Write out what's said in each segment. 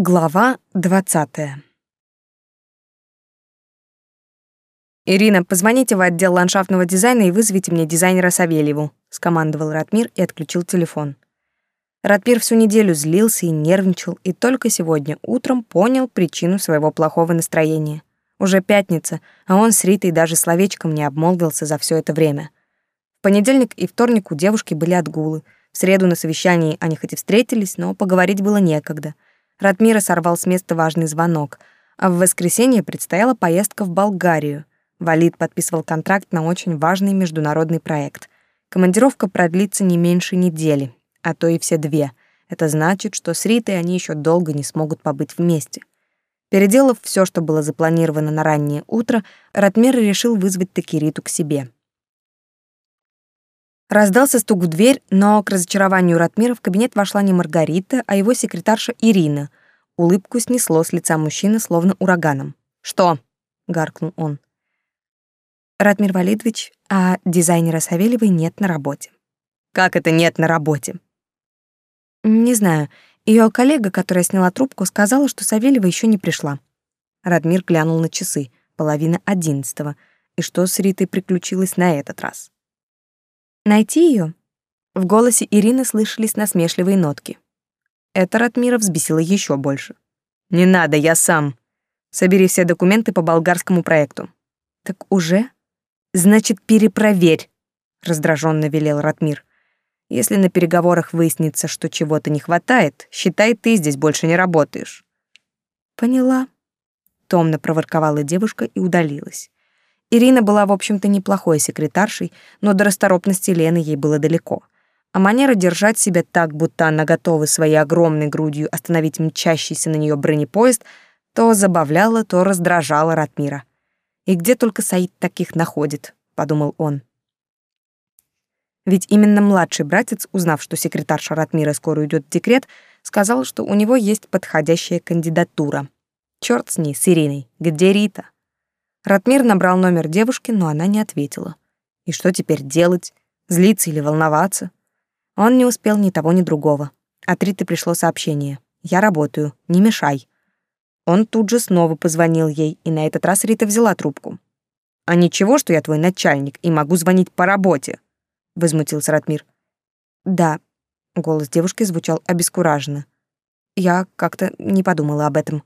Глава 20. Ирина, позвоните в отдел ландшафтного дизайна и вызовите мне дизайнера Савельеву, скомандовал Ратмир и отключил телефон. Ратмир всю неделю злился и нервничал, и только сегодня утром понял причину своего плохого настроения. Уже пятница, а он с Ритой даже словечком не обмолвился за все это время. В понедельник и вторник у девушки были отгулы. В среду на совещании они хоть и встретились, но поговорить было некогда — Ратмира сорвал с места важный звонок, а в воскресенье предстояла поездка в Болгарию. Валид подписывал контракт на очень важный международный проект. Командировка продлится не меньше недели, а то и все две. Это значит, что с Ритой они еще долго не смогут побыть вместе. Переделав все, что было запланировано на раннее утро, Ратмир решил вызвать таки Риту к себе. Раздался стук в дверь, но к разочарованию Ратмира в кабинет вошла не Маргарита, а его секретарша Ирина. Улыбку снесло с лица мужчины словно ураганом. «Что?» — гаркнул он. «Ратмир Валидович, а дизайнера Савельевой нет на работе». «Как это нет на работе?» «Не знаю. Ее коллега, которая сняла трубку, сказала, что Савельева еще не пришла». Радмир глянул на часы, половина одиннадцатого, и что с Ритой приключилось на этот раз. Найти ее? В голосе Ирины слышались насмешливые нотки. Это Ратмира взбесило еще больше. «Не надо, я сам. Собери все документы по болгарскому проекту». «Так уже? Значит, перепроверь», — раздраженно велел Ратмир. «Если на переговорах выяснится, что чего-то не хватает, считай, ты здесь больше не работаешь». «Поняла», — томно проворковала девушка и удалилась. Ирина была, в общем-то, неплохой секретаршей, но до расторопности Лены ей было далеко. А манера держать себя так, будто она готова своей огромной грудью остановить мчащийся на нее бронепоезд, то забавляла, то раздражала Ратмира. «И где только Саид таких находит?» — подумал он. Ведь именно младший братец, узнав, что секретарша Ратмира скоро уйдет в декрет, сказал, что у него есть подходящая кандидатура. Черт с ней, с Ириной. Где Рита? Ратмир набрал номер девушки, но она не ответила. И что теперь делать? Злиться или волноваться? Он не успел ни того, ни другого. От Риты пришло сообщение. «Я работаю, не мешай». Он тут же снова позвонил ей, и на этот раз Рита взяла трубку. «А ничего, что я твой начальник и могу звонить по работе?» — возмутился Ратмир. «Да», — голос девушки звучал обескураженно. «Я как-то не подумала об этом».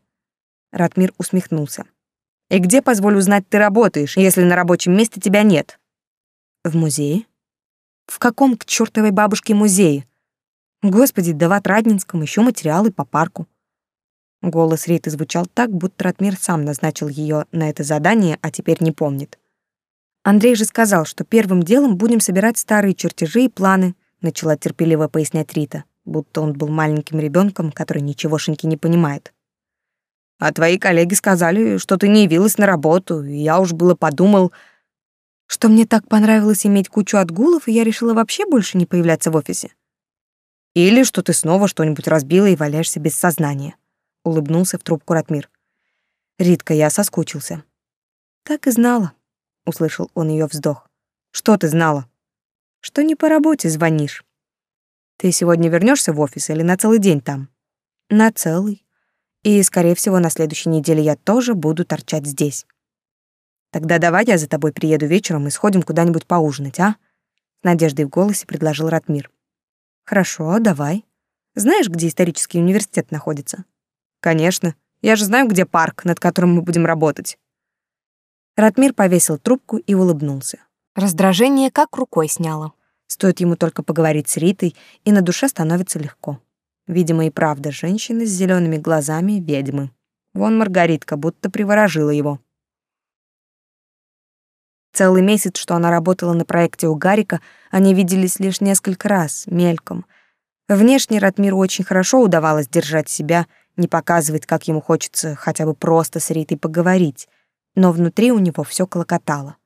Ратмир усмехнулся. И где, позволь узнать, ты работаешь, если на рабочем месте тебя нет? В музее? В каком к чертовой бабушке музее? Господи, да в Отрадненском еще материалы по парку. Голос Риты звучал так, будто Ратмир сам назначил ее на это задание, а теперь не помнит. Андрей же сказал, что первым делом будем собирать старые чертежи и планы, начала терпеливо пояснять Рита, будто он был маленьким ребенком, который ничегошеньки не понимает. А твои коллеги сказали, что ты не явилась на работу, и я уж было подумал, что мне так понравилось иметь кучу отгулов, и я решила вообще больше не появляться в офисе. Или что ты снова что-нибудь разбила и валяешься без сознания, улыбнулся в трубку Ратмир. Ритка, я соскучился. Так и знала, услышал он ее вздох. Что ты знала? Что не по работе звонишь. Ты сегодня вернешься в офис или на целый день там? На целый. И, скорее всего, на следующей неделе я тоже буду торчать здесь. Тогда давай я за тобой приеду вечером и сходим куда-нибудь поужинать, а? С надеждой в голосе предложил Ратмир. Хорошо, давай. Знаешь, где исторический университет находится? Конечно. Я же знаю, где парк, над которым мы будем работать. Ратмир повесил трубку и улыбнулся. Раздражение как рукой сняло. Стоит ему только поговорить с Ритой, и на душе становится легко. Видимо, и правда, женщины с зелеными глазами — ведьмы. Вон Маргаритка будто приворожила его. Целый месяц, что она работала на проекте у Гарика, они виделись лишь несколько раз, мельком. Внешне Ратмиру очень хорошо удавалось держать себя, не показывать, как ему хочется хотя бы просто с Ритой поговорить, но внутри у него все колокотало.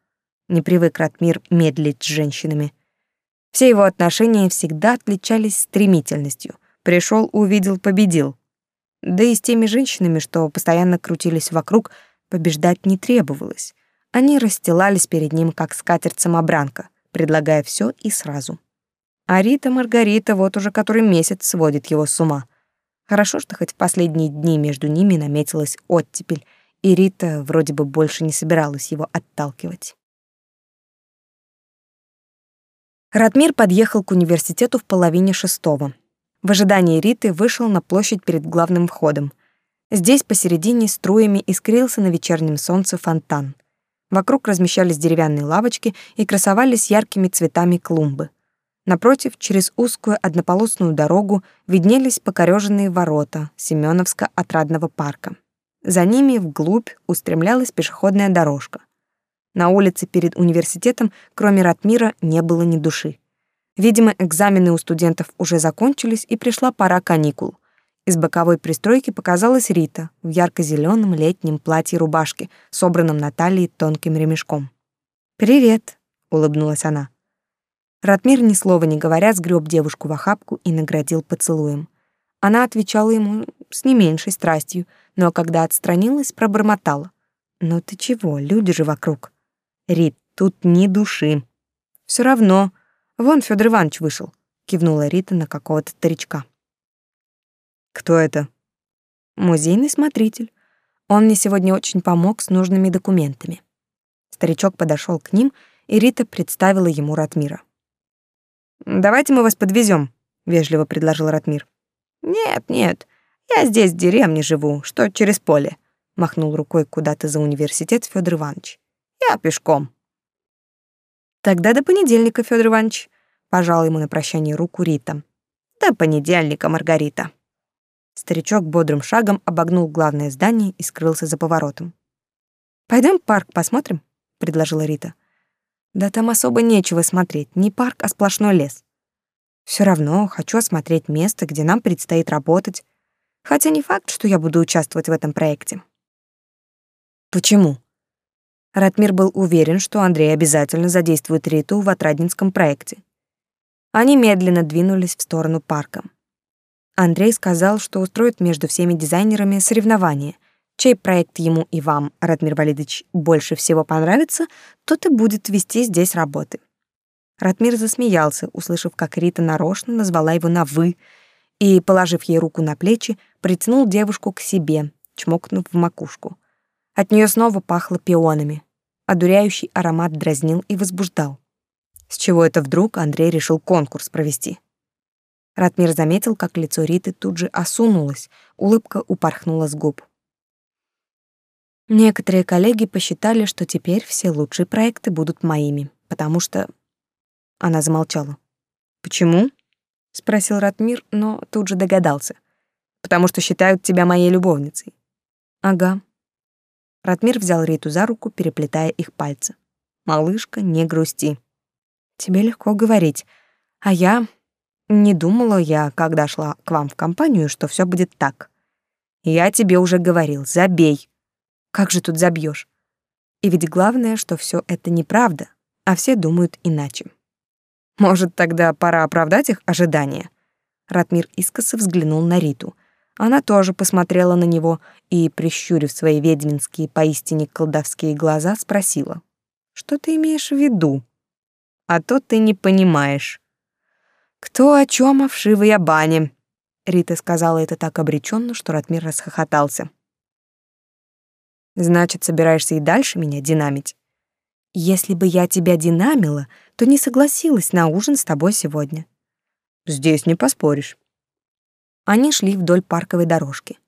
Не привык Ратмир медлить с женщинами. Все его отношения всегда отличались стремительностью — Пришел, увидел, победил. Да и с теми женщинами, что постоянно крутились вокруг, побеждать не требовалось. Они расстилались перед ним, как скатерть-самобранка, предлагая все и сразу. А Рита Маргарита вот уже который месяц сводит его с ума. Хорошо, что хоть в последние дни между ними наметилась оттепель, и Рита вроде бы больше не собиралась его отталкивать. Ратмир подъехал к университету в половине шестого. В ожидании Риты вышел на площадь перед главным входом. Здесь посередине струями искрился на вечернем солнце фонтан. Вокруг размещались деревянные лавочки и красовались яркими цветами клумбы. Напротив, через узкую однополосную дорогу виднелись покореженные ворота Семеновско-отрадного парка. За ними вглубь устремлялась пешеходная дорожка. На улице перед университетом, кроме Ратмира, не было ни души. Видимо, экзамены у студентов уже закончились, и пришла пора каникул. Из боковой пристройки показалась Рита в ярко зеленом летнем платье-рубашке, собранном на талии тонким ремешком. «Привет», — улыбнулась она. Ратмир, ни слова не говоря, сгреб девушку в охапку и наградил поцелуем. Она отвечала ему с не меньшей страстью, но когда отстранилась, пробормотала. «Ну ты чего, люди же вокруг». «Рит, тут ни души». Все равно. Вон Федор Иванович вышел», — кивнула Рита на какого-то старичка. «Кто это?» «Музейный смотритель. Он мне сегодня очень помог с нужными документами». Старичок подошел к ним, и Рита представила ему Ратмира. Давайте мы вас подвезем, вежливо предложил Ратмир. Нет, нет. Я здесь в деревне живу, что через поле, махнул рукой куда-то за университет Федор Иванович. Я пешком. Тогда до понедельника, Федор Иванович, пожал ему на прощание руку Рита. До понедельника, Маргарита. Старичок бодрым шагом обогнул главное здание и скрылся за поворотом. Пойдем в парк посмотрим, предложила Рита. Да там особо нечего смотреть, не парк, а сплошной лес. Все равно хочу осмотреть место, где нам предстоит работать. Хотя не факт, что я буду участвовать в этом проекте. Почему? Ратмир был уверен, что Андрей обязательно задействует Риту в Отраднинском проекте. Они медленно двинулись в сторону парка. Андрей сказал, что устроит между всеми дизайнерами соревнование — чей проект ему и вам, Ратмир Валидович, больше всего понравится, тот и будет вести здесь работы. Ратмир засмеялся, услышав, как Рита нарочно назвала его на «вы», и, положив ей руку на плечи, притянул девушку к себе, чмокнув в макушку. От нее снова пахло пионами. Одуряющий аромат дразнил и возбуждал. С чего это вдруг Андрей решил конкурс провести? Ратмир заметил, как лицо Риты тут же осунулось, улыбка упорхнула с губ. Некоторые коллеги посчитали, что теперь все лучшие проекты будут моими, потому что... Она замолчала. «Почему?» — спросил Ратмир, но тут же догадался. «Потому что считают тебя моей любовницей». «Ага». Ратмир взял Риту за руку, переплетая их пальцы. «Малышка, не грусти. Тебе легко говорить. А я... Не думала я, когда шла к вам в компанию, что все будет так. Я тебе уже говорил, забей. Как же тут забьешь? И ведь главное, что все это неправда, а все думают иначе. Может, тогда пора оправдать их ожидания? Ратмир искоса взглянул на Риту. Она тоже посмотрела на него и, прищурив свои ведьминские, поистине колдовские глаза, спросила. «Что ты имеешь в виду?» «А то ты не понимаешь». «Кто о чем, о вшивой о бане?» Рита сказала это так обреченно, что Ратмир расхохотался. Значит, собираешься и дальше меня динамить? Если бы я тебя динамила, то не согласилась на ужин с тобой сегодня. Здесь не поспоришь. Они шли вдоль парковой дорожки.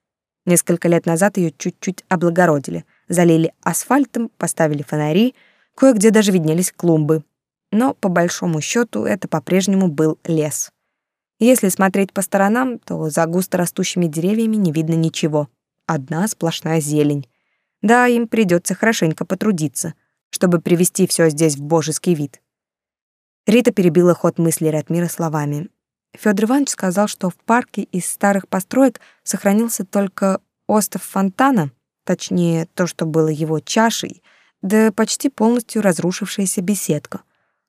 Несколько лет назад ее чуть-чуть облагородили, залили асфальтом, поставили фонари, кое-где даже виднелись клумбы. Но по большому счету это по-прежнему был лес. Если смотреть по сторонам, то за густо растущими деревьями не видно ничего. Одна сплошная зелень. Да, им придется хорошенько потрудиться, чтобы привести все здесь в божеский вид. Рита перебила ход мысли Ратмира словами. Федор Иванович сказал, что в парке из старых построек сохранился только остов фонтана, точнее, то, что было его чашей, да почти полностью разрушившаяся беседка.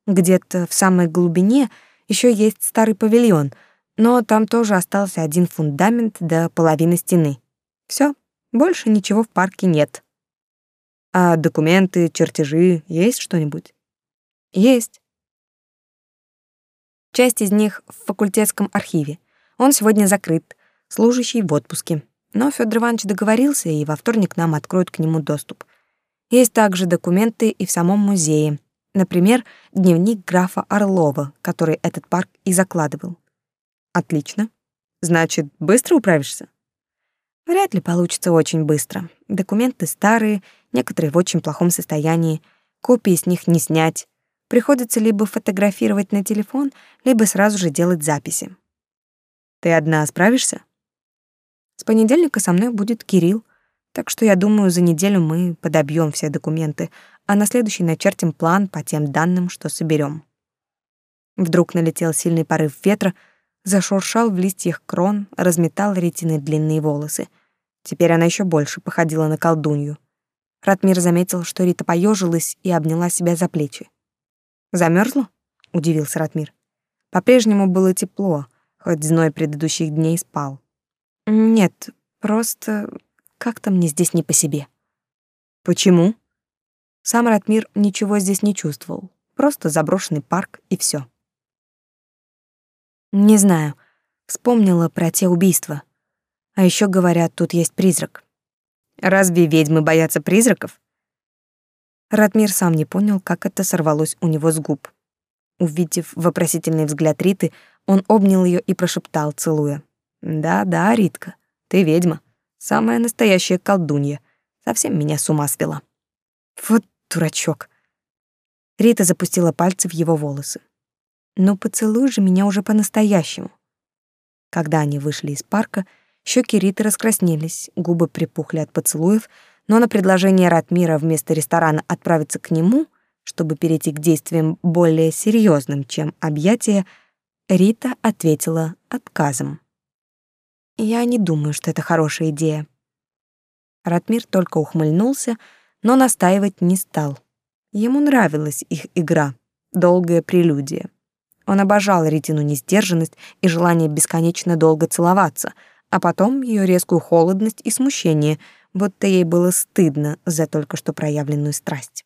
Где-то в самой глубине еще есть старый павильон, но там тоже остался один фундамент до половины стены. Все, больше ничего в парке нет. А документы, чертежи, есть что-нибудь? Есть. Часть из них в факультетском архиве. Он сегодня закрыт. служащий в отпуске. Но Федор Иванович договорился, и во вторник нам откроют к нему доступ. Есть также документы и в самом музее. Например, дневник графа Орлова, который этот парк и закладывал. Отлично. Значит, быстро управишься? Вряд ли получится очень быстро. Документы старые, некоторые в очень плохом состоянии. Копии с них не снять. Приходится либо фотографировать на телефон, либо сразу же делать записи. Ты одна справишься? С понедельника со мной будет Кирилл, так что я думаю, за неделю мы подобьем все документы, а на следующий начертим план по тем данным, что соберем. Вдруг налетел сильный порыв ветра, зашуршал в листьях крон, разметал Ритины длинные волосы. Теперь она еще больше походила на колдунью. Ратмир заметил, что Рита поежилась и обняла себя за плечи. Замерзла? удивился Ратмир. По-прежнему было тепло, хоть зной предыдущих дней спал. Нет, просто как-то мне здесь не по себе. Почему? Сам Ратмир ничего здесь не чувствовал. Просто заброшенный парк и все. Не знаю. Вспомнила про те убийства. А еще говорят, тут есть призрак. Разве ведьмы боятся призраков? Ратмир сам не понял, как это сорвалось у него с губ. Увидев вопросительный взгляд Риты, он обнял ее и прошептал, целуя. «Да-да, Ритка, ты ведьма, самая настоящая колдунья. Совсем меня с ума свела». «Вот дурачок». Рита запустила пальцы в его волосы. «Ну поцелуй же меня уже по-настоящему». Когда они вышли из парка, щеки Риты раскраснелись, губы припухли от поцелуев, но на предложение Ратмира вместо ресторана отправиться к нему, чтобы перейти к действиям более серьезным, чем объятия, Рита ответила отказом. «Я не думаю, что это хорошая идея». Ратмир только ухмыльнулся, но настаивать не стал. Ему нравилась их игра, долгая прелюдия. Он обожал Ритину несдержанность и желание бесконечно долго целоваться, а потом ее резкую холодность и смущение, будто ей было стыдно за только что проявленную страсть.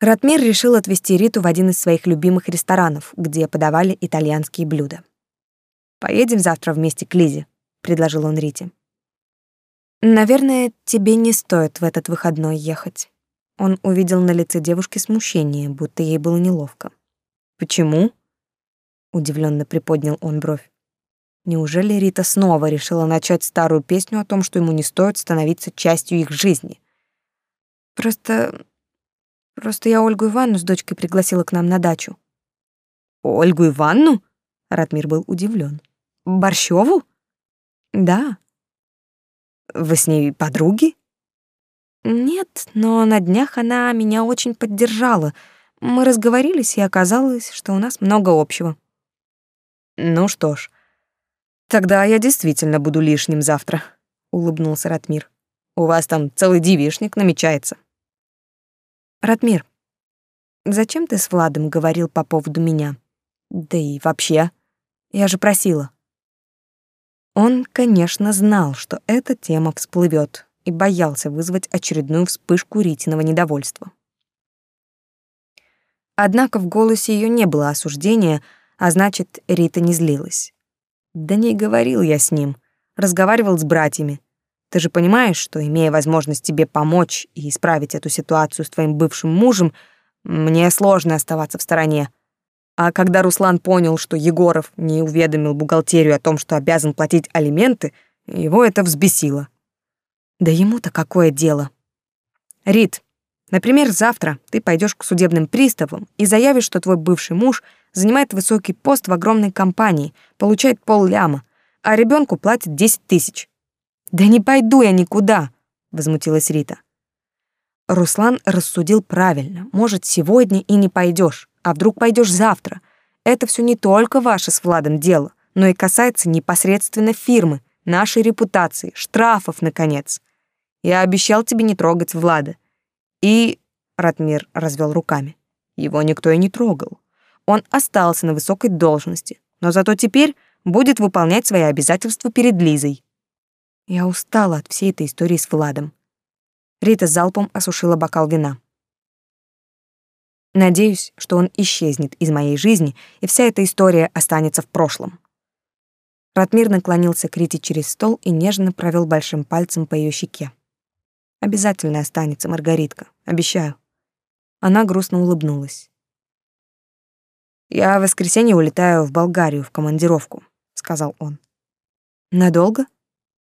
Ратмир решил отвезти Риту в один из своих любимых ресторанов, где подавали итальянские блюда. «Поедем завтра вместе к Лизе», — предложил он Рите. «Наверное, тебе не стоит в этот выходной ехать». Он увидел на лице девушки смущение, будто ей было неловко. «Почему?» — удивленно приподнял он бровь. Неужели Рита снова решила начать старую песню о том, что ему не стоит становиться частью их жизни? «Просто... просто я Ольгу Ивановну с дочкой пригласила к нам на дачу». «Ольгу Ивановну?» — Ратмир был удивлен. «Борщеву?» «Да». «Вы с ней подруги?» Нет, но на днях она меня очень поддержала. Мы разговорились, и оказалось, что у нас много общего. Ну что ж, тогда я действительно буду лишним завтра, улыбнулся Ратмир. У вас там целый девишник намечается. Ратмир, зачем ты с Владом говорил по поводу меня? Да и вообще, я же просила. Он, конечно, знал, что эта тема всплывет, и боялся вызвать очередную вспышку Ритиного недовольства. Однако в голосе ее не было осуждения, а значит, Рита не злилась. Да не говорил я с ним, разговаривал с братьями. Ты же понимаешь, что, имея возможность тебе помочь и исправить эту ситуацию с твоим бывшим мужем, мне сложно оставаться в стороне. А когда Руслан понял, что Егоров не уведомил бухгалтерию о том, что обязан платить алименты, его это взбесило. Да ему-то какое дело? Рит, например, завтра ты пойдешь к судебным приставам и заявишь, что твой бывший муж занимает высокий пост в огромной компании, получает полляма, а ребенку платит 10 тысяч. Да не пойду я никуда, возмутилась Рита. Руслан рассудил правильно. Может, сегодня и не пойдешь, а вдруг пойдешь завтра. Это все не только ваше с Владом дело, но и касается непосредственно фирмы, нашей репутации, штрафов, наконец. Я обещал тебе не трогать Влада. И Ратмир развел руками. Его никто и не трогал. Он остался на высокой должности, но зато теперь будет выполнять свои обязательства перед Лизой. Я устала от всей этой истории с Владом. Рита залпом осушила бокал вина. Надеюсь, что он исчезнет из моей жизни, и вся эта история останется в прошлом. Ратмир наклонился к Рите через стол и нежно провел большим пальцем по ее щеке. «Обязательно останется, Маргаритка, обещаю». Она грустно улыбнулась. «Я в воскресенье улетаю в Болгарию в командировку», — сказал он. «Надолго?»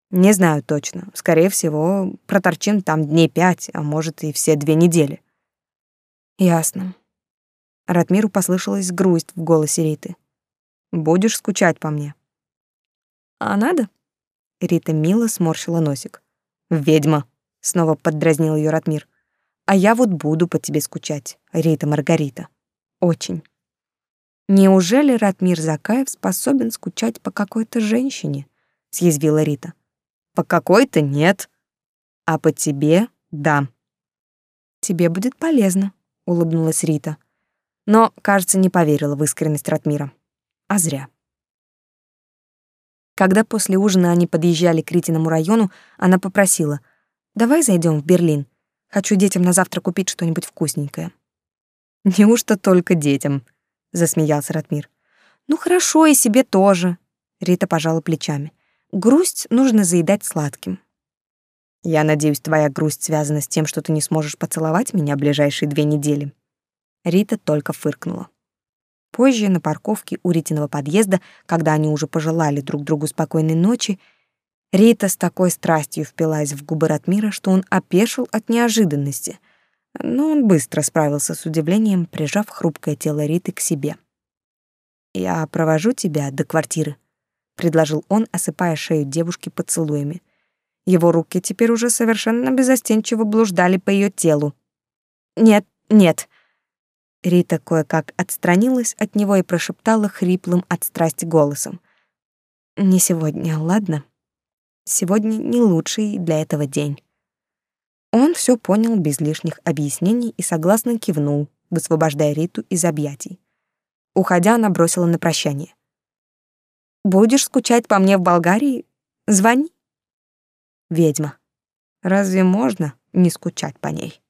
«Не знаю точно. Скорее всего, проторчим там дней пять, а может и все две недели». «Ясно». Ратмиру послышалась грусть в голосе Риты. «Будешь скучать по мне?» «А надо?» Рита мило сморщила носик. «Ведьма!» — снова поддразнил ее Ратмир. «А я вот буду по тебе скучать, Рита Маргарита. Очень». Неужели Ратмир Закаев способен скучать по какой-то женщине? съязвила Рита. По какой-то нет, а по тебе да. Тебе будет полезно, улыбнулась Рита. Но, кажется, не поверила в искренность Ратмира. А зря. Когда после ужина они подъезжали к Ритиному району, она попросила: "Давай зайдем в Берлин. Хочу детям на завтра купить что-нибудь вкусненькое". Неужто только детям? засмеялся Ратмир. Ну хорошо, и себе тоже. Рита пожала плечами. Грусть нужно заедать сладким. Я надеюсь, твоя грусть связана с тем, что ты не сможешь поцеловать меня в ближайшие две недели. Рита только фыркнула. Позже на парковке у Ритиного подъезда, когда они уже пожелали друг другу спокойной ночи, Рита с такой страстью впилась в губы Ратмира, что он опешил от неожиданности — но он быстро справился с удивлением, прижав хрупкое тело Риты к себе. «Я провожу тебя до квартиры», — предложил он, осыпая шею девушки поцелуями. Его руки теперь уже совершенно безостенчиво блуждали по ее телу. «Нет, нет». Рита кое-как отстранилась от него и прошептала хриплым от страсти голосом. «Не сегодня, ладно? Сегодня не лучший для этого день». Он все понял без лишних объяснений и согласно кивнул, высвобождая Риту из объятий. Уходя, она бросила на прощание. «Будешь скучать по мне в Болгарии? Звони». «Ведьма. Разве можно не скучать по ней?»